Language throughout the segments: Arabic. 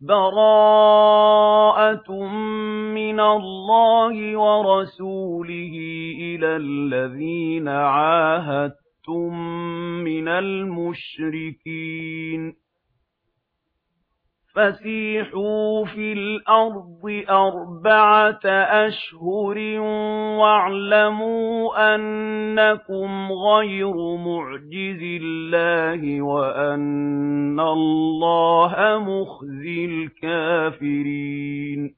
بَرَاءَةٌ مِّنَ اللَّهِ وَرَسُولِهِ إِلَى الَّذِينَ عَاهَدتُّم مِّنَ الْمُشْرِكِينَ فَسِيحُوا فِي الْأَرْضِ أَرْبَعَةَ أَشْهُرٍ وَاعْلَمُوا أَنَّكُمْ غَيْرُ مُعْجِزِ اللَّهِ وَأَنَّ اللَّهَ مُخْزِي الْكَافِرِينَ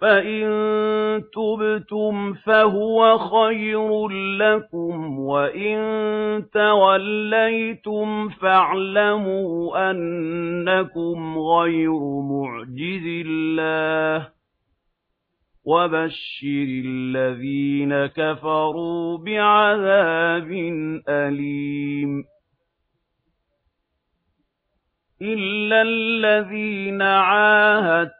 فَإِن تُبْتُمْ فَهُوَ خَيْرٌ لَّكُمْ وَإِن تَوَلَّيْتُمْ فَاعْلَمُوا أَنَّكُمْ غَيْرُ مُعْجِزِي اللَّهِ وَبَشِّرِ الَّذِينَ كَفَرُوا بِعَذَابٍ أَلِيمٍ إِلَّا الَّذِينَ عَاهَدتُّم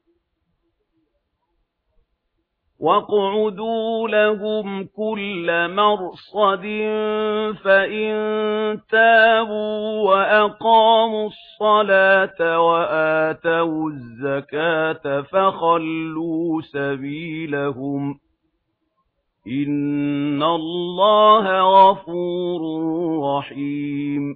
وَاقْعُدُوا لَهُمْ كُلَّ مَرْصَدٍ فَإِن تَابُوا وَأَقَامُوا الصَّلَاةَ وَآتَوُا الزَّكَاةَ فَخَلُّوا سَبِيلَهُمْ إِنَّ اللَّهَ غَفُورٌ رَّحِيمٌ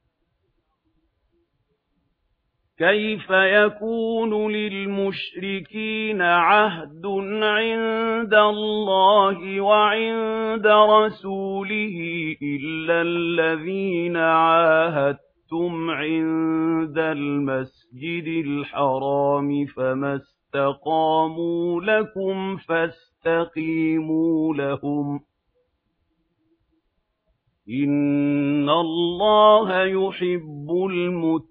كَيْفَ يَكُونُ لِلْمُشْرِكِينَ عَهْدٌ عِندَ اللَّهِ وَعِندَ رَسُولِهِ إِلَّا الَّذِينَ عَاهَدتُّمْ عِندَ الْمَسْجِدِ الْحَرَامِ فَمَا اسْتَقَامُوا لَكُمْ فَاسْتَقِيمُوا لَهُمْ إِنَّ اللَّهَ يُحِبُّ الْمُتَّقِينَ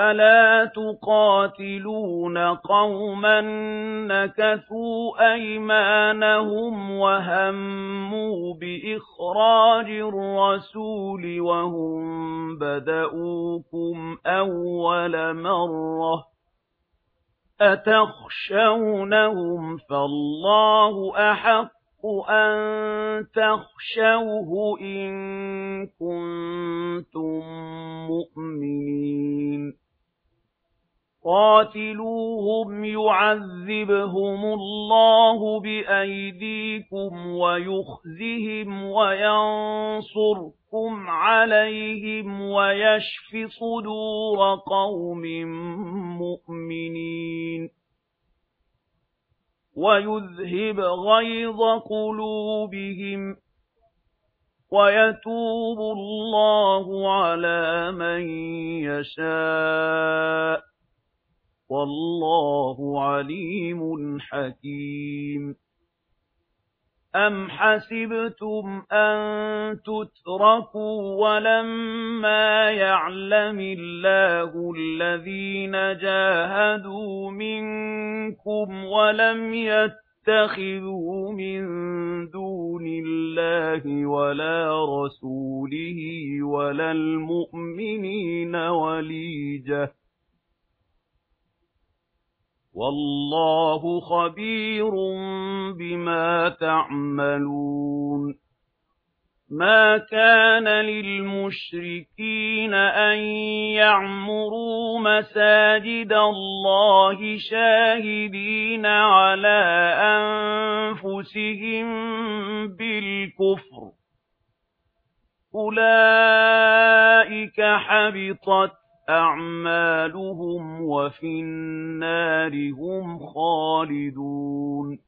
أَلَا تُقَاتِلُونَ قَوْمًا نَكَثُوا أَيْمَانَهُمْ وَهَمُّوا بِإِخْرَاجِ الرَّسُولِ وَهُمْ بَدَؤُوكُمْ أَوَّلَ مَرَّةٍ أَتَخْشَوْنَهُمْ فَاللَّهُ أَحَقُّ أَن تَخْشَوْهُ إِن كُنتُم مُّؤْمِنِينَ قَاتِلُوهُمْ يُعَذِّبْهُمُ اللَّهُ بِأَيْدِيكُمْ وَيُخْزِهِمْ وَيَنصُرْكُمْ عَلَيْهِمْ وَيَشْفِ صُدُورَ قَوْمٍ مُؤْمِنِينَ وَيُذْهِبْ غَيْظَ قُلُوبِهِمْ وَيَتُوبُ اللَّهُ عَلَى مَن يَشَاءُ والله عليم حكيم. أَمْ حَسِبْتُمْ أَن تُتْرَكُوا وَلَمَّا يَعْلَمِ اللَّهُ الَّذِينَ جَاهَدُوا مِنكُمْ وَلَمْ يَتَّخِذُوا مِن دُونِ اللَّهِ وَلَا رَسُولِهِ وَلَا الْمُؤْمِنِينَ وَلِيجَةً وَاللَّهُ خَبِيرٌ بِمَا تَعْمَلُونَ. مَا كَانَ لِلْمُشْرِكِينَ أَن يَعْمُرُوا مَسَاجِدَ اللَّهِ شَاهِدِينَ عَلَى أَنفُسِهِم بِالْكُفْرِ. أُولَئِكَ حَبِطَتْ أَعْمَالُهُمْ وَفِي النَّارِ هُمْ خَالِدُونَ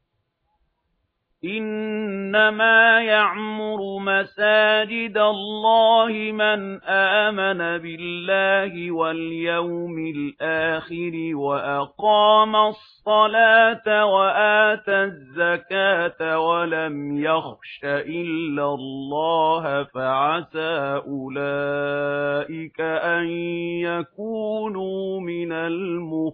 إِنَّمَا يَعْمُرُ مَسَاجِدَ اللَّهِ مَنْ آمَنَ بِاللَّهِ وَالْيَوْمِ الْآخِرِ وَأَقَامَ الصَّلَاةَ وَآتَى الزَّكَاةَ وَلَمْ يَخْشَ إِلَّا اللَّهَ فَعَسَى أُولَئِكَ أَنْ يَكُونُوا مِنَ الْمُهْتَدِينَ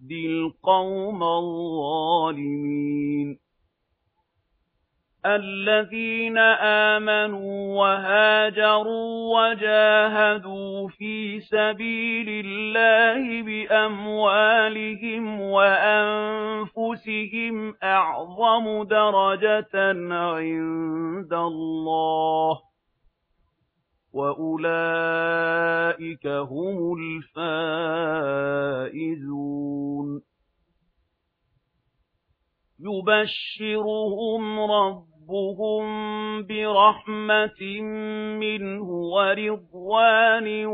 يَهْدِي الْقَوْمَ الظَّالِمِينَ الَّذِينَ آمَنُوا وَهَاجَرُوا وَجَاهَدُوا فِي سَبِيلِ اللَّهِ بِأَمْوَالِهِمْ وَأَنفُسِهِمْ أَعْظَمُ دَرَجَةً عِندَ اللَّهِ وَأُولَئِكَ هُمُ الْفَائِزُونَ يُبَشِّرُهُمْ رَبُّهُم بِرَحْمَةٍ مِّنْهُ وَرِضْوَانٍ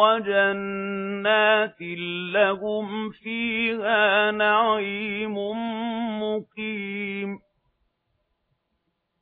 وَجَنَّاتٍ لَّهُمْ فِيهَا نَعِيمٌ مُّقِيمٌ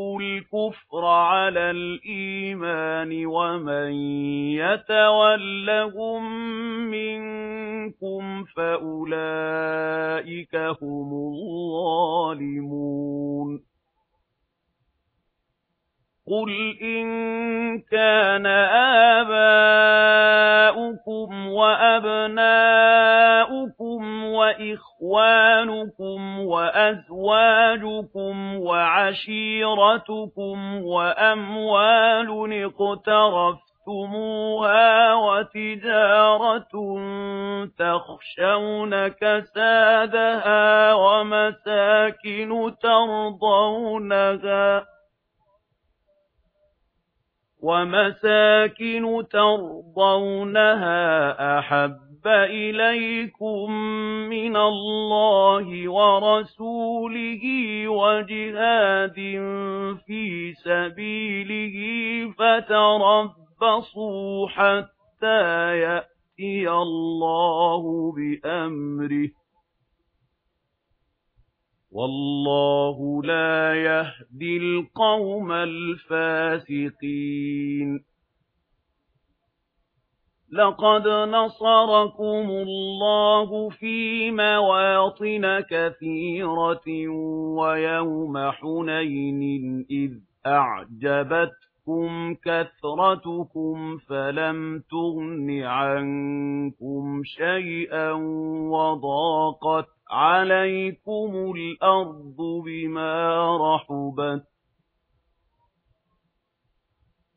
الْكُفْرَ عَلَى الْإِيمَانِ وَمَن يَتَوَلَّهُم مِّنكُمْ فَأُولَٰئِكَ هُمُ الظَّالِمُونَ قُلْ إِن كَانَ آبَاؤُكُمْ وَأَبْنَاؤُكُمْ وَإِخْوَانُكُمْ وَأَزْوَاجُكُمْ وَعَشِيرَتُكُمْ وَأَمْوَالٌ اقْتَرَفْتُمُوهَا وَتِجَارَةٌ تَخْشَوْنَ كَسَادَهَا وَمَسَاكِنُ تَرْضَوْنَهَا وَمَسَاكِنُ تَرْضَوْنَهَا أَحَبَّ إِلَيْكُم مِّنَ اللَّهِ وَرَسُولِهِ وَجِهَادٍ فِي سَبِيلِهِ فَتَرَبَّصُوا حَتَّىٰ يَأْتِيَ اللَّهُ بِأَمْرِهِ وَاللَّهُ لَا يَهْدِي الْقَوْمَ الْفَاسِقِينَ لَقَدْ نَصَرَكُمُ اللَّهُ فِي مَوَاطِنَ كَثِيرَةٍ وَيَوْمَ حُنَيْنٍ إِذْ أَعْجَبَتْكُمْ كَثْرَتُكُمْ فَلَمْ تُغْنِ عَنكُمْ شَيْئًا وَضَاقَتْ عَلَيْكُمُ الْأَرْضُ بِمَا رَحُبَتْ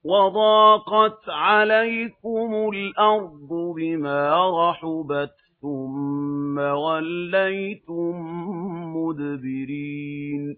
وَضَاقَتْ عَلَيْكُمُ الْأَرْضُ بِمَا رَحُبَتْ ثُمَّ وَلَّيْتُمْ مُدْبِرِينَ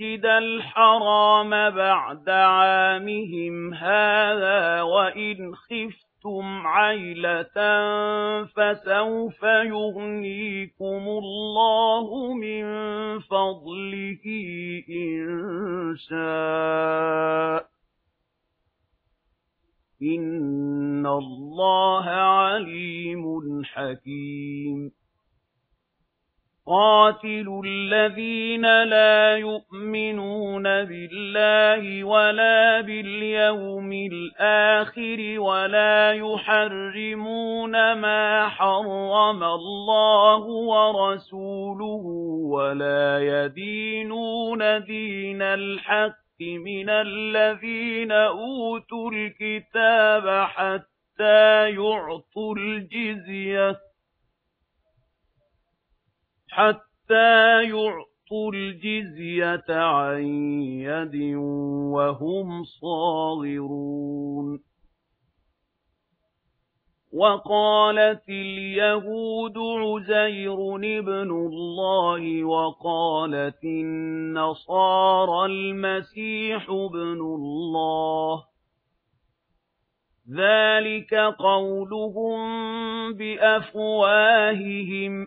الْمَسْجِدَ الْحَرَامَ بَعْدَ عَامِهِمْ هَذَا وَإِنْ خِفْتُمْ عَيْلَةً فَسَوْفَ يُغْنِيكُمُ اللَّهُ مِنْ فَضْلِهِ إِنْ شَاءَ. إِنَّ اللَّهَ عَلِيمٌ حَكِيمٌ. قاتل الَّذِينَ لَا يُؤْمِنُونَ بِاللَّهِ وَلَا بِالْيَوْمِ الْآخِرِ وَلَا يُحَرِّمُونَ مَا حَرَّمَ اللَّهُ وَرَسُولُهُ وَلَا يَدِينُونَ دِينَ الْحَقِّ مِنَ الَّذِينَ أُوتُوا الْكِتَابَ حَتَّى يُعْطُوا الْجِزْيَةَ حَتَّى يُعْطُوا الْجِزْيَةَ عَنْ يَدٍ وَهُمْ صَاغِرُونَ. وَقَالَتِ الْيَهُودُ عُزَيْرٌ ابْنُ اللَّهِ وَقَالَتِ النَّصَارَى الْمَسِيحُ ابْنُ اللَّهِ. ذَلِكَ قَوْلُهُمْ بِأَفْوَاهِهِمْ.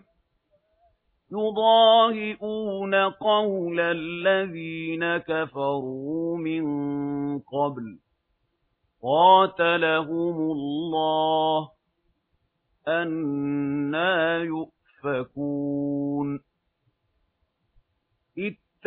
يُضَاهِئُونَ قَوْلَ الَّذِينَ كَفَرُوا مِن قَبْلُ. قَاتَلَهُمُ اللَّهُ أنا يُؤْفَكُونَ.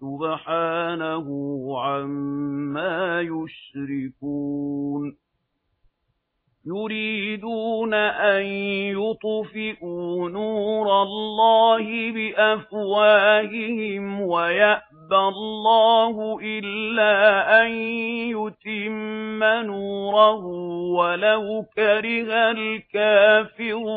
سُبْحَانَهُ عَمَّا يُشْرِكُونَ. يُرِيدُونَ أَن يُطْفِئُوا نُورَ اللَّهِ بِأَفْوَاهِهِمْ وَيَأْبَى اللَّهُ إِلَّا أَن يُتِمَّ نُورَهُ وَلَوْ كَرِهَ الْكَافِرُونَ.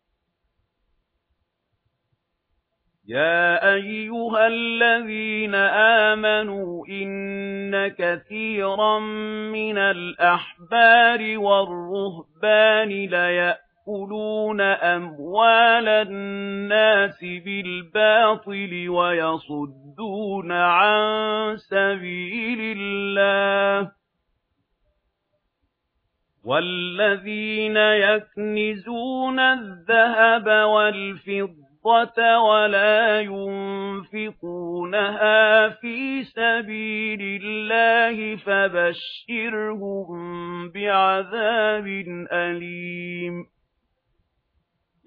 يَا أَيُّهَا الَّذِينَ آمَنُوا إِنَّ كَثِيرًا مِنَ الْأَحْبَارِ وَالرُّهْبَانِ لَيَأْكُلُونَ أَمْوَالَ النَّاسِ بِالْبَاطِلِ وَيَصُدُّونَ عَن سَبِيلِ اللَّهِ وَالَّذِينَ يَكْنِزُونَ الذَّهَبَ وَالْفِضَّةَ الصَّدَقَةَ وَلَا يُنْفِقُونَهَا فِي سَبِيلِ اللَّهِ فَبَشِّرْهُم بِعَذَابٍ أَلِيمٍ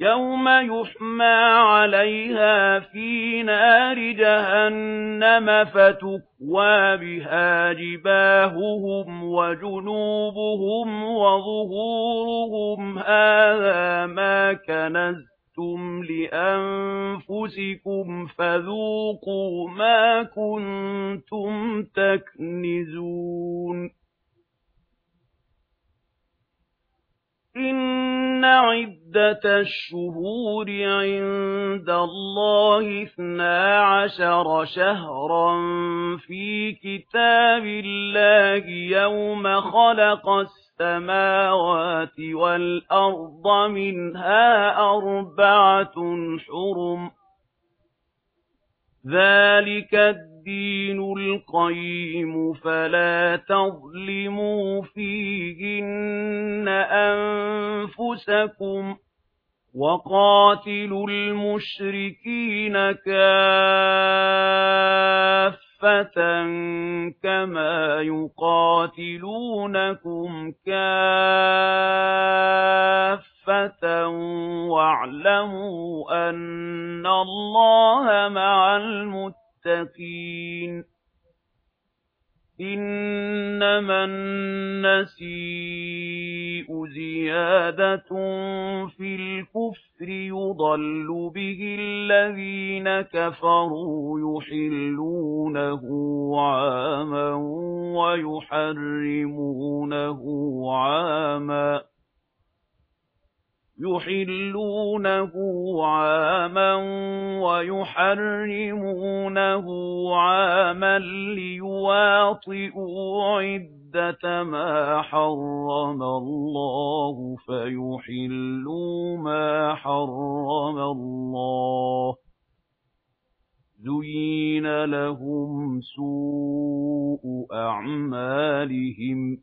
يَوْمَ يُحْمَى عَلَيْهَا فِي نَارِ جَهَنَّمَ فَتُكْوَى بِهَا جِبَاهُهُمْ وَجُنُوبُهُمْ وَظُهُورُهُمْ هَذَا مَا كَنَزْتُمْ كَذَّبْتُمْ لِأَنفُسِكُمْ فَذُوقُوا مَا كُنتُمْ تَكْنِزُونَ إِنَّ عِدَّةَ الشُّهُورِ عِندَ اللَّهِ اثْنَا عَشَرَ شَهْرًا فِي كِتَابِ اللَّهِ يَوْمَ خَلَقَ السَّمَاوَاتِ السَّمَاوَاتِ وَالْأَرْضَ مِنْهَا أَرْبَعَةٌ حُرُمٌ ذَلِكَ الدِّينُ الْقَيِّمُ فَلَا تَظْلِمُوا فِيهِنَّ أَنفُسَكُمْ وَقَاتِلُوا الْمُشْرِكِينَ كَافَّةً كَفَّةً كَمَا يُقَاتِلُونَكُمْ كَافَّةً وَاعْلَمُوا أَنَّ اللَّهَ مَعَ الْمُتَّقِينَ إِنَّمَا النَّسِيءُ زِيَادَةٌ فِي الْكُفْرِ يُضَلُّ بِهِ الَّذِينَ كَفَرُوا يُحِلُّونَهُ عَامًا وَيُحَرِّمُونَهُ عَامًا يُحِلُّونَهُ عَامًا وَيُحَرِّمُونَهُ عَامًا لِيُوَاطِئُوا عِدَّةَ مَا حَرَّمَ اللَّهُ فَيُحِلُّوا مَا حَرَّمَ اللَّهُ. زُيِّنَ لَهُمْ سُوءُ أَعْمَالِهِمْ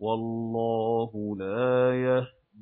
وَاللَّهُ لَا يَهْدِي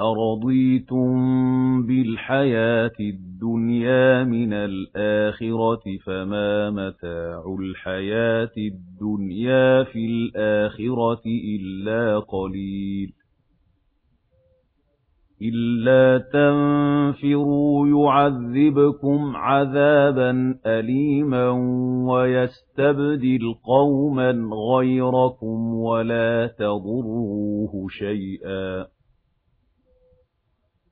أَرَضِيتُم بِالْحَيَاةِ الدُّنْيَا مِنَ الْآخِرَةِ فَمَا مَتَاعُ الْحَيَاةِ الدُّنْيَا فِي الْآخِرَةِ إِلَّا قَلِيلٌ إِلَّا تَنفِرُوا يُعَذِّبْكُمْ عَذَابًا أَلِيمًا وَيَسْتَبْدِلْ قَوْمًا غَيْرَكُمْ وَلَا تَضُرُّوهُ شَيْئًا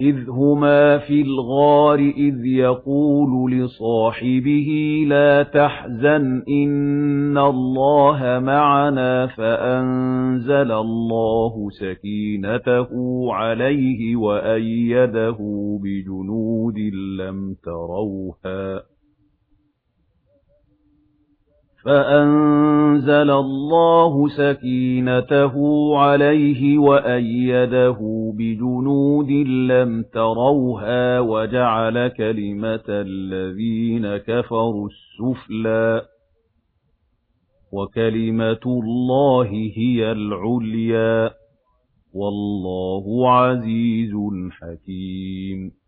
إِذْ هُمَا فِي الْغَارِ إِذْ يَقُولُ لِصَاحِبِهِ لَا تَحْزَنْ إِنَّ اللَّهَ مَعَنَا فَأَنزَلَ اللَّهُ سَكِينَتَهُ عَلَيْهِ وَأَيَّدَهُ بِجُنُودٍ لَّمْ تَرَوْهَا فَأَنزَلَ أَنزَلَ اللَّهُ سَكِينَتَهُ عَلَيْهِ وَأَيَّدَهُ بِجُنُودٍ لَّمْ تَرَوْهَا وَجَعَلَ كَلِمَةَ الَّذِينَ كَفَرُوا السُّفْلَى وَكَلِمَةُ اللَّهِ هِيَ الْعُلْيَا وَاللَّهُ عَزِيزٌ حَكِيمٌ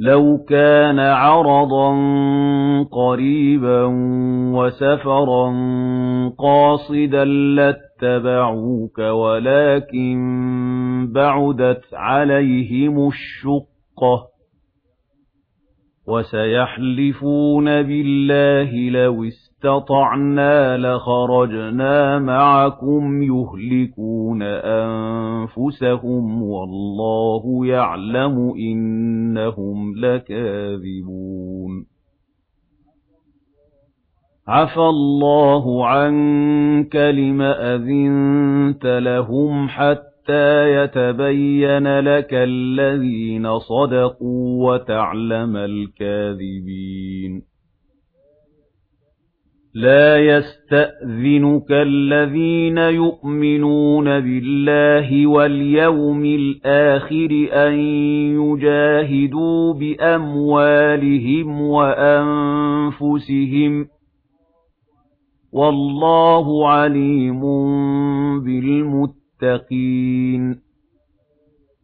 لَوْ كَانَ عَرَضًا قَرِيبًا وَسَفَرًا قَاصِدًا لَّاتَّبَعُوكَ وَلَٰكِن بَعُدَتْ عَلَيْهِمُ الشُّقَّةُ. وَسَيَحْلِفُونَ بِاللَّهِ لَوِ اسْتَطَعْنَا لَخَرَجْنَا مَعَكُمْ يُهْلِكُونَ أَنفُسَهُمْ وَاللَّهُ يَعْلَمُ إِنَّهُمْ لَكَاذِبُونَ. عَفَا اللَّهُ عَنكَ لِمَ أَذِنتَ لَهُمْ حَتَّى حَتَّى يَتَبَيَّنَ لَكَ الَّذِينَ صَدَقُوا وَتَعْلَمَ الْكَاذِبِينَ لَا يَسْتَأْذِنُكَ الَّذِينَ يُؤْمِنُونَ بِاللَّهِ وَالْيَوْمِ الْآخِرِ أَن يُجَاهِدُوا بِأَمْوَالِهِمْ وَأَنفُسِهِمْ وَاللَّهُ عَلِيمٌ بِالْمُتَّقِينَ لِّلْمُتَّقِينَ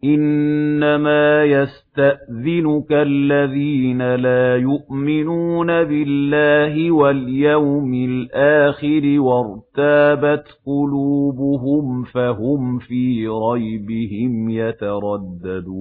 إِنَّمَا يَسْتَأْذِنُكَ الَّذِينَ لَا يُؤْمِنُونَ بِاللَّهِ وَالْيَوْمِ الْآخِرِ وَارْتَابَتْ قُلُوبُهُمْ فَهُمْ فِي رَيْبِهِمْ يَتَرَدَّدُونَ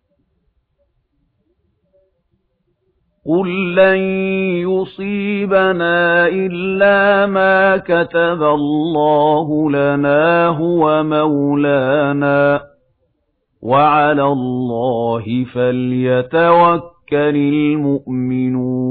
قُل لَّن يُصِيبَنَا إِلَّا مَا كَتَبَ اللَّهُ لَنَا هُوَ مَوْلَانَا. وَعَلَى اللَّهِ فَلْيَتَوَكَّلِ الْمُؤْمِنُونَ.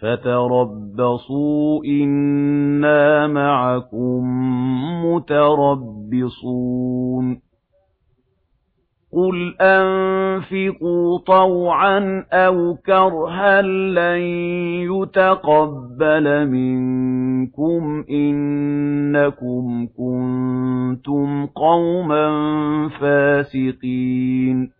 فَتَرَبَّصُوا إِنَّا مَعَكُمْ مُتَرَبِّصُونَ قُلْ أَنفِقُوا طَوْعًا أَوْ كَرْهًا لَّن يُتَقَبَّلَ مِنكُمْ إِنَّكُمْ كُنتُمْ قَوْمًا فَاسِقِينَ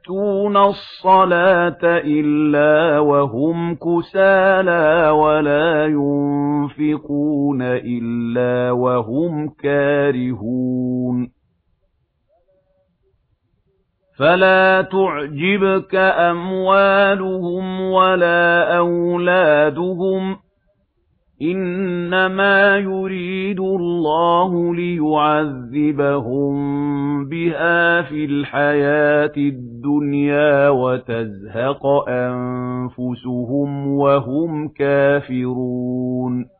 يَأْتُونَ الصَّلَاةَ إِلَّا وَهُمْ كُسَالَى وَلَا يُنفِقُونَ إِلَّا وَهُمْ كَارِهُونَ فَلَا تُعْجِبْكَ أَمْوَالُهُمْ وَلَا أَوْلَادُهُمْ إِنَّمَا يُرِيدُ اللَّهُ لِيُعَذِّبَهُم بِهَا فِي الْحَيَاةِ الدُّنْيَا وَتَزْهَقَ أَنفُسُهُمْ وَهُمْ كَافِرُونَ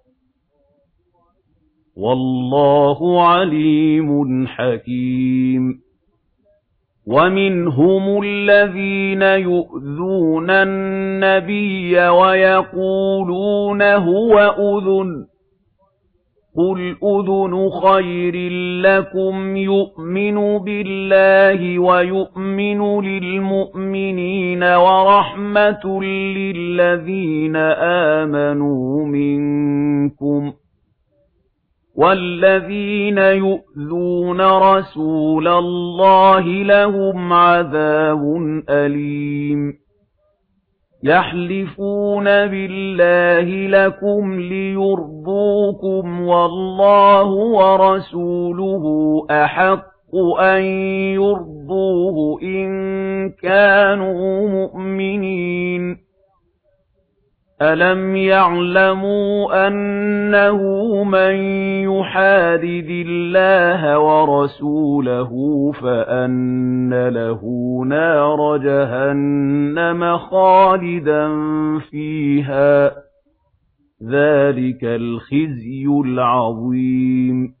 وَاللَّهُ عَلِيمٌ حَكِيمٌ. وَمِنْهُمُ الَّذِينَ يُؤْذُونَ النَّبِيَّ وَيَقُولُونَ هُوَ أُذُنٌ. قُلْ أُذُنُ خَيْرٍ لَّكُمْ يُؤْمِنُ بِاللَّهِ وَيُؤْمِنُ لِلْمُؤْمِنِينَ وَرَحْمَةٌ لِّلَّذِينَ آمَنُوا مِنكُمْ. وَالَّذِينَ يُؤْذُونَ رَسُولَ اللَّهِ لَهُمْ عَذَابٌ أَلِيمٌ يَحْلِفُونَ بِاللَّهِ لَكُمْ لِيُرْضُوكُمْ وَاللَّهُ وَرَسُولُهُ أَحَقُّ أَن يُرْضُوهُ إِن كَانُوا مُؤْمِنِينَ أَلَمْ يَعْلَمُوا أَنَّهُ مَن يُحَادِدِ اللَّهَ وَرَسُولَهُ فَإِنَّ لَهُ نَارَ جَهَنَّمَ خَالِدًا فِيهَا ذَلِكَ الْخِزْيُ الْعَظِيمُ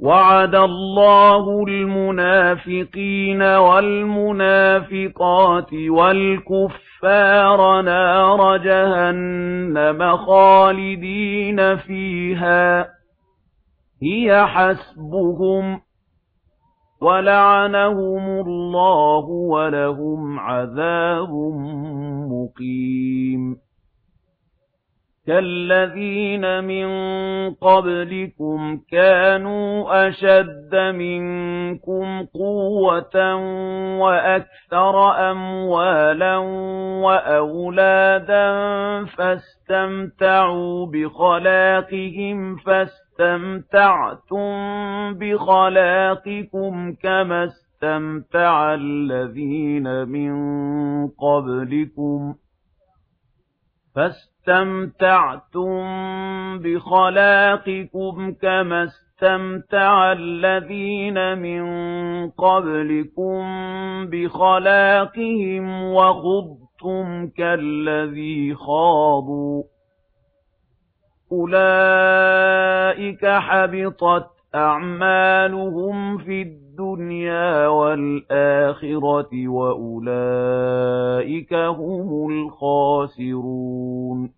وَعَدَ اللَّهُ الْمُنَافِقِينَ وَالْمُنَافِقَاتِ وَالْكُفَّارَ نَارَ جَهَنَّمَ خَالِدِينَ فِيهَا هِيَ حَسْبُهُمْ وَلَعَنَهُمُ اللَّهُ وَلَهُمْ عَذَابٌ مُقِيمٌ كَالَّذِينَ مِن قَبْلِكُمْ كَانُوا أَشَدَّ مِنكُمْ قُوَّةً وَأَكْثَرَ أَمْوَالًا وَأَوْلَادًا فَاسْتَمْتَعُوا بِخَلَاقِهِمْ فَاسْتَمْتَعْتُمْ بِخَلَاقِكُمْ كَمَا اسْتَمْتَعَ الَّذِينَ مِن قَبْلِكُمْ فَاسْتَمْتَعُوا اسْتَمْتَعْتُمْ بِخَلَاقِكُمْ كَمَا اسْتَمْتَعَ الَّذِينَ مِنْ قَبْلِكُمْ بِخَلَاقِهِمْ وَخُضْتُمْ كَالَّذِي خَاضُوا. أُولَئِكَ حَبِطَتْ أَعْمَالُهُمْ فِي الدُّنْيَا وَالْآخِرَةِ وَأُولَئِكَ هُمُ الْخَاسِرُونَ.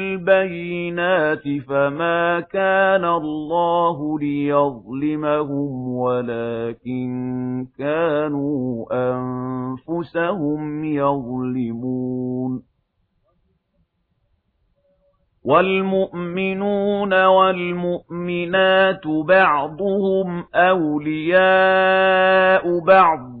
بِالْبَيِّنَاتِ فَمَا كَانَ اللَّهُ لِيَظْلِمَهُمْ وَلَكِن كَانُوا أَنفُسَهُمْ يَظْلِمُونَ وَالْمُؤْمِنُونَ وَالْمُؤْمِنَاتُ بَعْضُهُمْ أَوْلِيَاءُ بَعْضٍ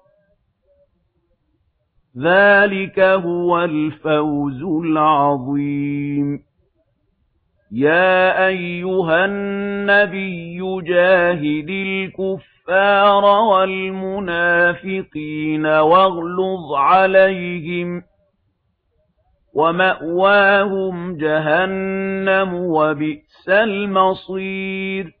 ذَلِكَ هُوَ الْفَوْزُ الْعَظِيمُ يَا أَيُّهَا النَّبِيُّ جَاهِدِ الْكُفَّارَ وَالْمُنَافِقِينَ وَاغْلُظْ عَلَيْهِمْ وَمَأْوَاهُمْ جَهَنَّمُ وَبِئْسَ الْمَصِيرُ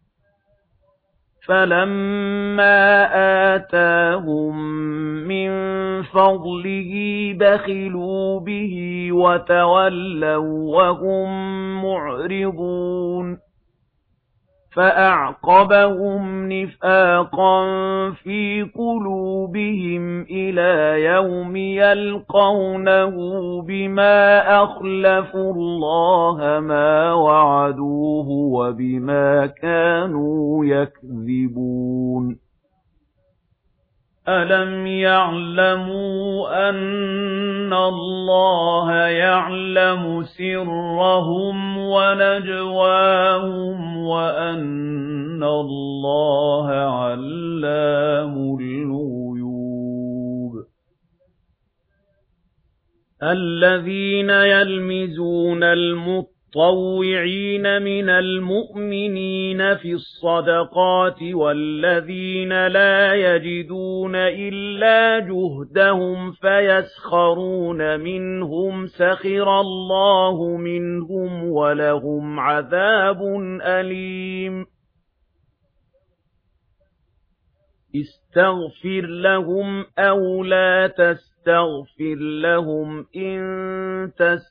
فَلَمَّا آتَاهُم مِّن فَضْلِهِ بَخِلُوا بِهِ وَتَوَلَّوا وَّهُم مُّعْرِضُونَ فَأَعْقَبَهُمْ نِفَاقًا فِي قُلُوبِهِمْ إِلَى يَوْمِ يَلْقَوْنَهُ بِمَا أَخْلَفُوا اللَّهَ مَا وَعَدُوهُ وَبِمَا كَانُوا يَكْذِبُونَ أَلَمْ يَعْلَمُوا أَنَّ اللَّهَ يَعْلَمُ سِرَّهُمْ وَنَجْوَاهُمْ وَأَنَّ اللَّهَ عَلَّامُ الْغُيُوبِ الَّذِينَ يَلْمِزُونَ الْمُطَّلِبِينَ طوعين من المؤمنين في الصدقات والذين لا يجدون إلا جهدهم فيسخرون منهم سخر الله منهم ولهم عذاب أليم. استغفر لهم أو لا تستغفر لهم إن تستغفر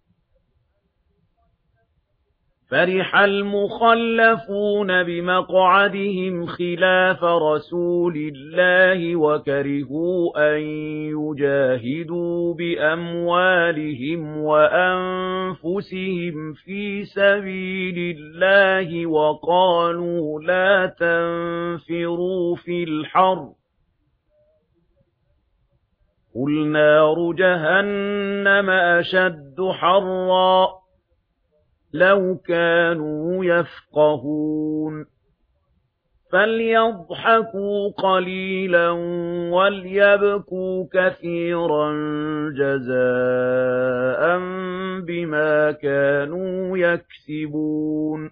فَرِحَ الْمُخَلَّفُونَ بِمَقْعَدِهِمْ خِلَافَ رَسُولِ اللَّهِ وَكَرِهُوا أَن يُجَاهِدُوا بِأَمْوَالِهِمْ وَأَنفُسِهِمْ فِي سَبِيلِ اللَّهِ وَقَالُوا لَا تَنفِرُوا فِي الْحَرِّ قُلْ نَارُ جَهَنَّمَ أَشَدُّ حَرًّا لَوْ كَانُوا يَفْقَهُونَ فَلْيَضْحَكُوا قَلِيلًا وَلْيَبْكُوا كَثِيرًا جَزَاءً بِمَا كَانُوا يَكْسِبُونَ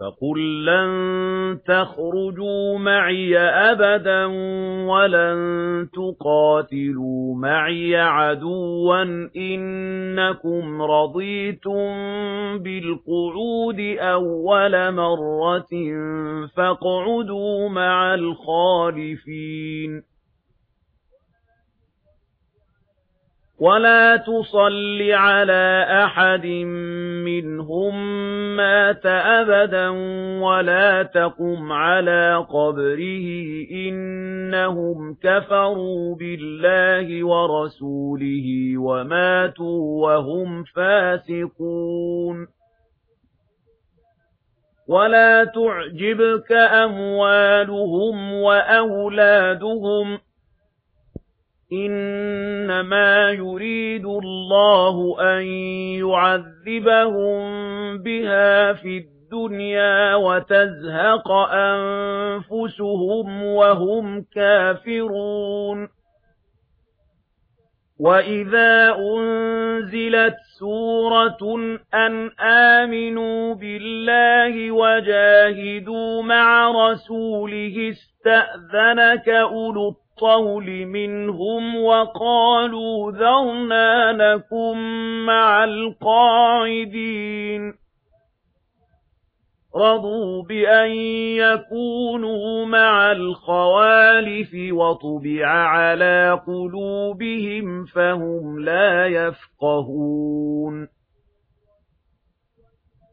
فَقُل لَّن تَخْرُجُوا مَعِي أَبَدًا وَلَن تُقَاتِلُوا مَعِي عَدُوًّا إِنَّكُمْ رَضِيتُم بِالْقُعُودِ أَوَّلَ مَرَّةٍ فَاقْعُدُوا مَعَ الْخَالِفِينَ وَلَا تُصَلِّ عَلَى أَحَدٍ مِّنْهُم مَّاتَ أَبَدًا وَلَا تَقُمْ عَلَى قَبْرِهِ إِنَّهُمْ كَفَرُوا بِاللَّهِ وَرَسُولِهِ وَمَاتُوا وَهُمْ فَاسِقُونَ وَلَا تُعْجِبْكَ أَمْوَالُهُمْ وَأَوْلَادُهُمْ ۖ إِنَّمَا يُرِيدُ اللَّهُ أَن يُعَذِّبَهُم بِهَا فِي الدُّنْيَا وَتَزْهَقَ أَنفُسُهُمْ وَهُمْ كَافِرُونَ. وَإِذَا أُنْزِلَتْ سُورَةٌ أَنْ آمِنُوا بِاللَّهِ وَجَاهِدُوا مَعَ رَسُولِهِ اسْتَأْذَنَكَ أُولُو الطول منهم وقالوا ذرنا لكم مع القاعدين. رضوا بأن يكونوا مع الخوالف وطبع على قلوبهم فهم لا يفقهون.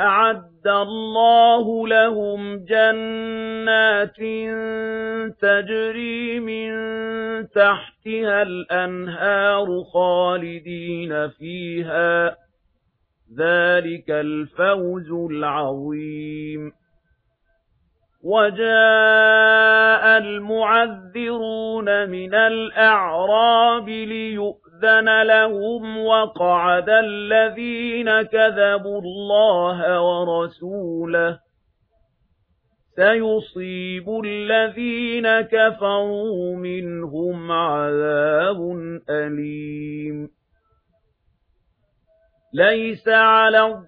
أَعَدَّ اللَّهُ لَهُمْ جَنَّاتٍ تَجْرِي مِن تَحْتِهَا الْأَنْهَارُ خَالِدِينَ فِيهَا ذَلِكَ الْفَوْزُ الْعَظِيمُ. وَجَاءَ الْمُعَذِّرُونَ مِنَ الْأَعْرَابِ لِيُؤْمِنُوا أَذَّنَ لَهُمْ وَقَعَدَ الَّذِينَ كَذَبُوا اللَّهَ وَرَسُولَهُ. سَيُصِيبُ الَّذِينَ كَفَرُوا مِنْهُمْ عَذَابٌ أَلِيمٌ. لَيْسَ عَلَى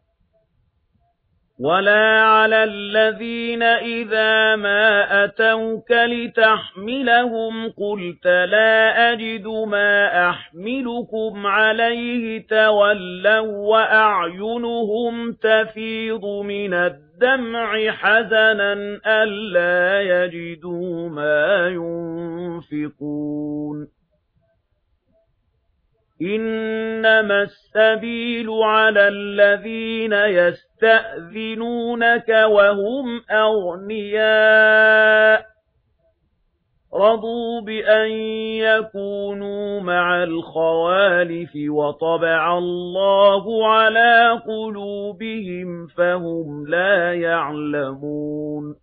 وَلَا عَلَى الَّذِينَ إِذَا مَا أَتَوْكَ لِتَحْمِلَهُمْ قُلْتَ لَا أَجِدُ مَا أَحْمِلُكُمْ عَلَيْهِ تَوَلَّوْا وَأَعْيُنُهُمْ تَفِيضُ مِنَ الدَّمْعِ حَزَنًا أَلَّا يَجِدُوا مَا يُنْفِقُونَ إِنَّمَا السَّبِيلُ عَلَى الَّذِينَ يَسْتَأْذِنُونَكَ وَهُمْ أَغْنِيَاءُ رَضُوا بِأَن يَكُونُوا مَعَ الْخَوَالِفِ وَطَبَعَ اللَّهُ عَلَى قُلُوبِهِمْ فَهُمْ لَا يَعْلَمُونَ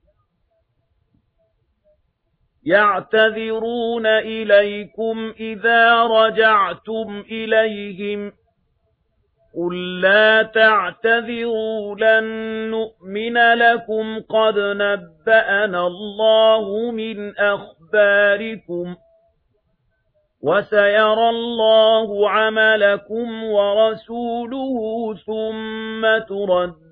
يَعْتَذِرُونَ إِلَيْكُمْ إِذَا رَجَعْتُمْ إِلَيْهِمْ قُل لَّا تَعْتَذِرُوا لَن نُّؤْمِنَ لَكُمْ قَدْ نَبَّأَنَا اللَّهُ مِنْ أَخْبَارِكُمْ وَسَيَرَى اللَّهُ عَمَلَكُمْ وَرَسُولُهُ ثُمَّ تُرَدُّونَ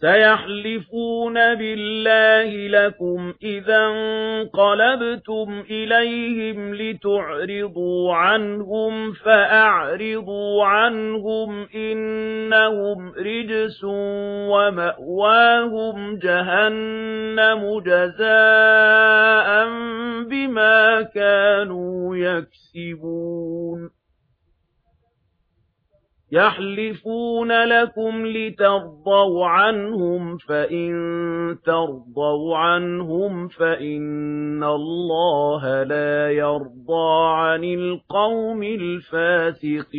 سَيَحْلِفُونَ بِاللَّهِ لَكُمْ إِذَا انقَلَبْتُمْ إِلَيْهِمْ لِتُعْرِضُوا عَنْهُمْ فَأَعْرِضُوا عَنْهُمْ إِنَّهُمْ رِجْسٌ وَمَأْوَاهُمْ جَهَنَّمُ جَزَاءً بِمَا كَانُوا يَكْسِبُونَ يَحْلِفُونَ لَكُمْ لِتَرْضَوْا عَنْهُمْ فَإِن تَرْضَوْا عَنْهُمْ فَإِنَّ اللَّهَ لَا يَرْضَى عَنِ الْقَوْمِ الْفَاسِقِينَ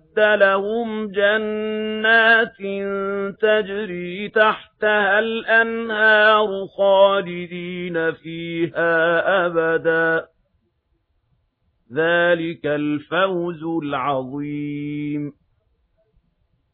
أُعِدَّ لَهُمْ جَنَّاتٍ تَجْرِي تَحْتَهَا الْأَنْهَارُ خَالِدِينَ فِيهَا أَبَدًا ذَلِكَ الْفَوْزُ الْعَظِيمُ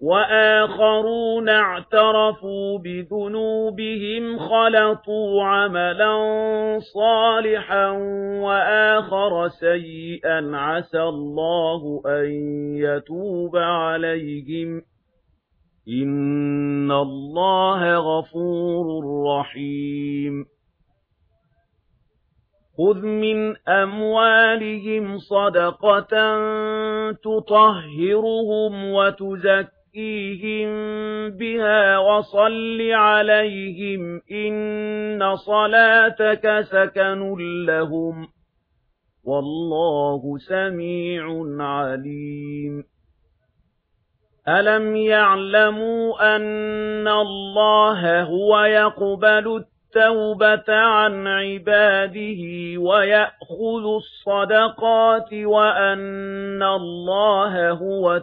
وَآخَرُونَ اعْتَرَفُوا بِذُنُوبِهِمْ خَلَطُوا عَمَلًا صَالِحًا وَآخَرَ سَيِّئًا. عَسَى اللَّهُ أَن يَتُوبَ عَلَيْهِمْ. إِنَّ اللَّهَ غَفُورٌ رَّحِيمٌ. خُذْ مِنْ أَمْوَالِهِمْ صَدَقَةً تُطَهِّرُهُمْ وتزكرهم فَاسْقِيهِم بِهَا وَصَلِّ عَلَيْهِمْ إِنَّ صَلَاتَكَ سَكَنٌ لَّهُمْ وَاللَّهُ سَمِيعٌ عَلِيمٌ أَلَمْ يَعْلَمُوا أَنَّ اللَّهَ هُوَ يَقْبَلُ التَّوْبَةَ عَنْ عِبَادِهِ وَيَأْخُذُ الصَّدَقَاتِ وَأَنَّ اللَّهَ هُوَ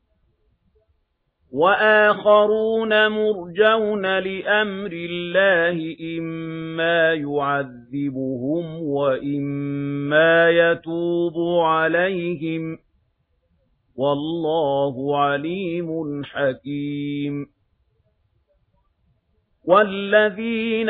وَآخَرُونَ مُرْجَوْنَ لِأَمْرِ اللَّهِ إِمَّا يُعَذِّبُهُمْ وَإِمَّا يَتُوبُ عَلَيْهِمْ وَاللَّهُ عَلِيمٌ حَكِيمٌ وَالَّذِينَ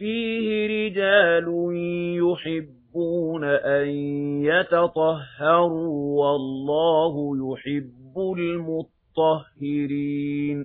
فِيهِ رِجَالٌ يُحِبُّونَ أَن يَتَطَهَّرُوا وَاللَّهُ يُحِبُّ الْمُطَّهِّرِينَ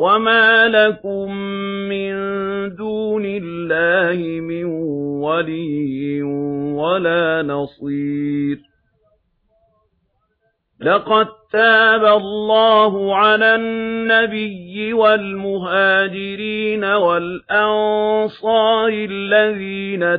وَمَا لَكُم مِّن دُونِ اللَّهِ مِن وَلِيٍّ وَلَا نَصِيرٍ لَقَدْ تَابَ اللَّهُ عَلَى النَّبِيِّ وَالْمُهَاجِرِينَ وَالْأَنصَارِ الَّذِينَ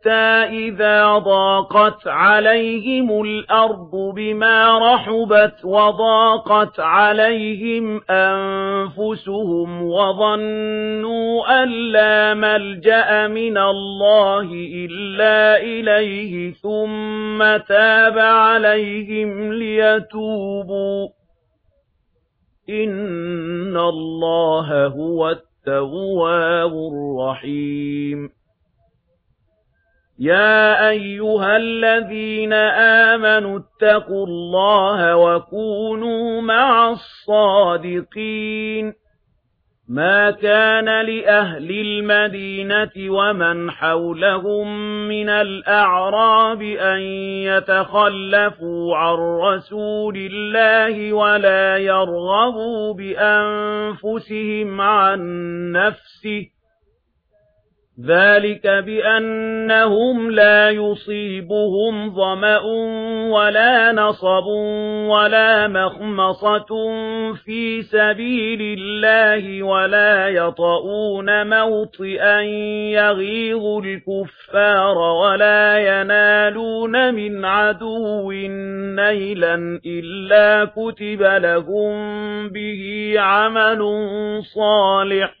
حَتَّى إِذَا ضَاقَتْ عَلَيْهِمُ الْأَرْضُ بِمَا رَحُبَتْ وَضَاقَتْ عَلَيْهِمْ أَنفُسُهُمْ وَظَنُّوا أَن لَّا مَلْجَأَ مِنَ اللَّهِ إِلَّا إِلَيْهِ ثُمَّ تَابَ عَلَيْهِمْ لِيَتُوبُوا إِنَّ اللَّهَ هُوَ التَّوَّابُ الرَّحِيمُ يَا أَيُّهَا الَّذِينَ آمَنُوا اتَّقُوا اللَّهَ وَكُونُوا مَعَ الصَّادِقِينَ مَا كَانَ لِأَهْلِ الْمَدِينَةِ وَمَنْ حَوْلَهُم مِّنَ الْأَعْرَابِ أَن يَتَخَلَّفُوا عَن رَّسُولِ اللَّهِ وَلَا يَرْغَبُوا بِأَنفُسِهِمْ عَن نَّفْسِهِ ذَلِكَ بِأَنَّهُمْ لَا يُصِيبُهُمْ ظَمَأٌ وَلَا نَصَبٌ وَلَا مَخْمَصَةٌ فِي سَبِيلِ اللَّهِ وَلَا يَطَؤُونَ مَوْطِئًا يَغِيظُ الْكُفَّارَ وَلَا يَنَالُونَ مِنْ عَدُوٍّ نَيْلًا إِلَّا كُتِبَ لَهُم بِهِ عَمَلٌ صَالِحٌ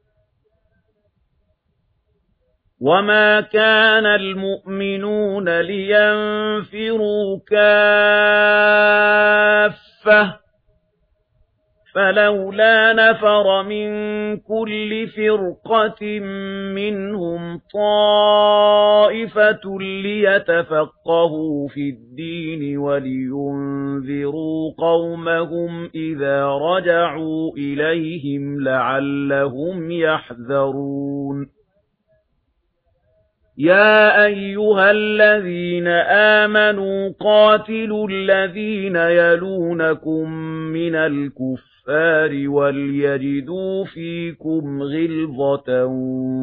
وَمَا كَانَ الْمُؤْمِنُونَ لِيَنفِرُوا كَافَّةً فَلَوْلَا نَفَرَ مِن كُلِّ فِرْقَةٍ مِّنْهُمْ طَائِفَةٌ لِّيَتَفَقَّهُوا فِي الدِّينِ وَلِيُنذِرُوا قَوْمَهُمْ إِذَا رَجَعُوا إِلَيْهِمْ لَعَلَّهُمْ يَحْذَرُونَ يَا أَيُّهَا الَّذِينَ آمَنُوا قَاتِلُوا الَّذِينَ يَلُونَكُم مِّنَ الْكُفَّارِ وَلْيَجِدُوا فِيكُمْ غِلْظَةً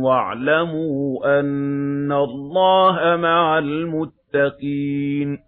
وَاعْلَمُوا أَنَّ اللَّهَ مَعَ الْمُتَّقِينَ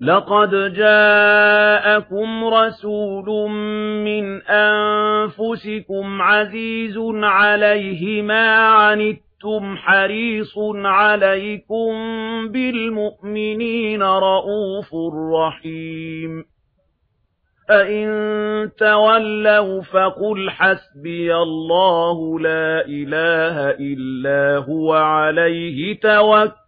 لَقَدْ جَاءَكُمْ رَسُولٌ مِّنْ أَنفُسِكُمْ عَزِيزٌ عَلَيْهِ مَا عَنِتُّمْ حَرِيصٌ عَلَيْكُمْ بِالْمُؤْمِنِينَ رؤوف رَحِيمٌ فَإِن تَوَلَّوْا فَقُلْ حَسْبِيَ اللَّهُ لَا إِلَٰهَ إِلَّا هُوَ عَلَيْهِ توكل